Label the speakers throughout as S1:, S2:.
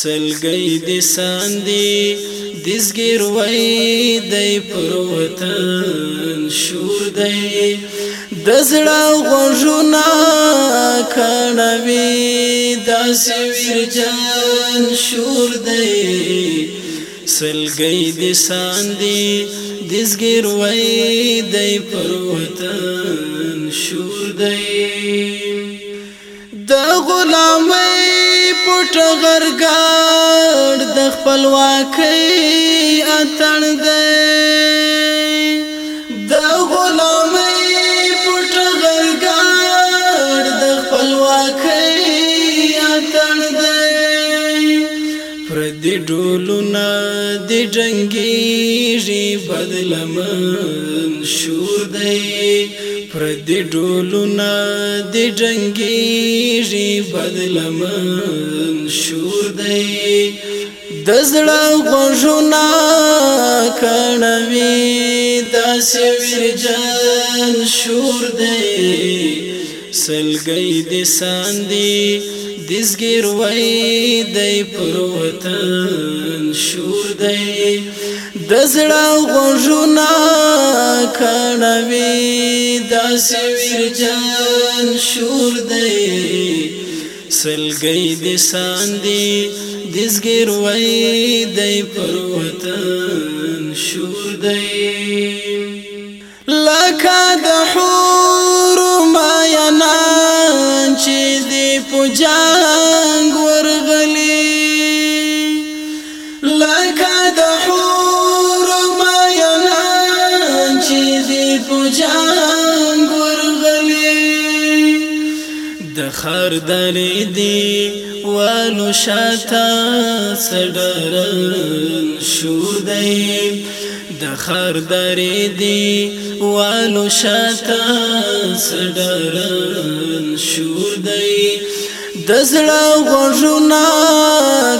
S1: سلګي د ساندي دزګر وای دای پروتن شور دای د زړه غوژنا کڼوي داس ورجن شور دای سلګي د ساندي دزګر وای دای پروتن شور دای د غلامه پټ غرګاړ د خپلواکۍ اتړ دی دی جنگیږي بدلمن شور دی پر دی ډولونه دی جنگیږي بدلمن شور دی د زړه غوښونه کڼوي داسې ورجن شور دی سلګي د ساندي دزګر وای دای پروتن شور دای دزړه غوژنا کڼوي داس ورجن شور دای سلګي د ساندي دزګر وای دای پروتن شور دای لکه د حور په جنگ ورغلی د خردل دی والو شاته سډرن شو دی د خردل دی والو شاته سډرن شو دی د زړه غوژنا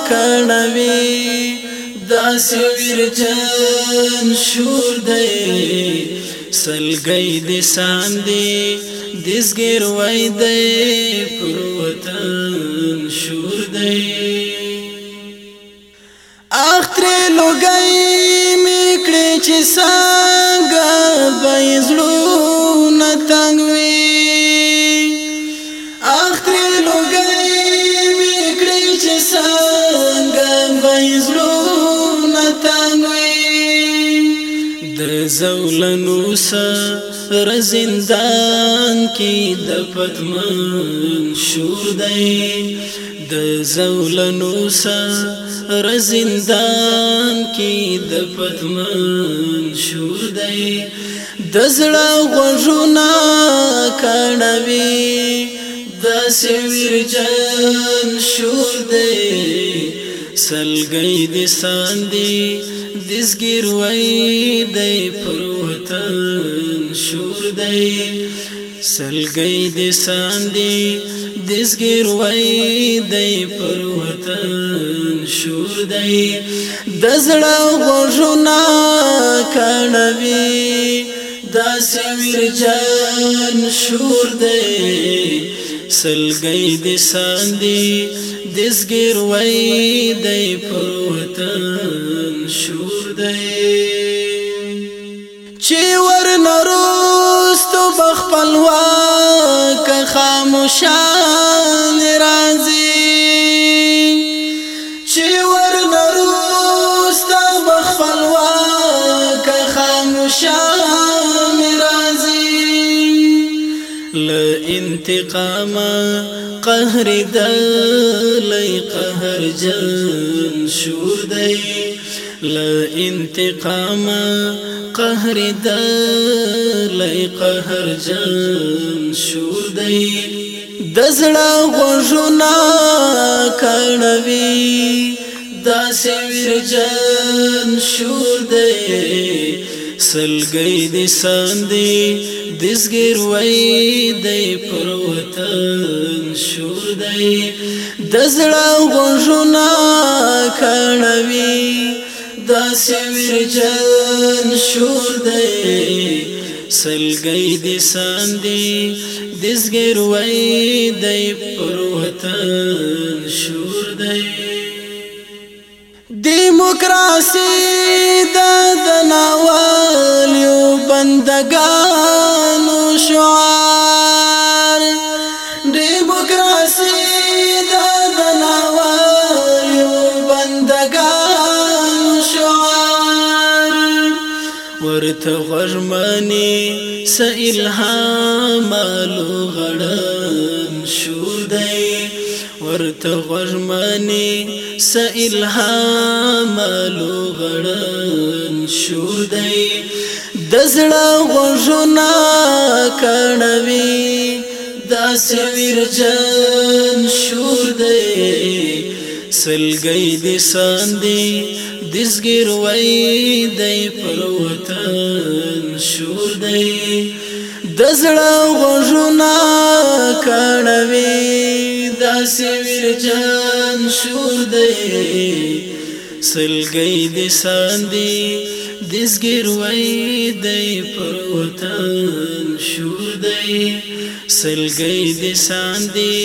S1: کڼوي داس ویرجن شور دی سلګي د ساندې دسګر وای دی پر وطن شور دی اختر لګي میکړي چې سان زولنو سر زندان کی د پدمن شور دی د زولنو سر زندان کی د پدمن شور دی د زړه غوژونا کڼوي د سویر جن شور دی سلګي د ساندي دسګر وای دی پروتن شور دی سلګي د ساندي دسګر وای دی پروتن شور دی د زړه غوژنا کڼوي داسې ورجن شور دی سلګي د ساندي دسګر وای دی پروتن شور دی چې ور نروستو بخپلوا که خاموشه ل انتقام قهر دل قهر جن شور دی ل انتقام قهر دل قهر جن شور دی دزړه غوژنا کړوي داسې ورجن شور دی سلګي د ساندې دسګر وای د پروتن شور دی د زړه غوښنا کړوي د سویر جن شور دی سلګي د ساندې دسګر وای د پروتن شور دی دیموکراسي د دناوال یو بندگانو شعار دیموکراسي د دناوال یو بندگانو شعار ورته غژمني سئل ها مالو غړن شو دی ورته غژمنې س الهام لوغړن شور دی د زړه غژنا کړوي داس ورجن شور دی سلګي دي ساندي دزګر وای دی پر وطن شور دی د زړه غژنا کړ داسې ویرجان شور دی سلګي د ساندي دسګر وای دی پر وطن شور دی سلګي د ساندي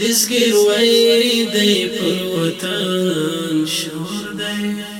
S1: دسګر وای دی پر وطن شور دی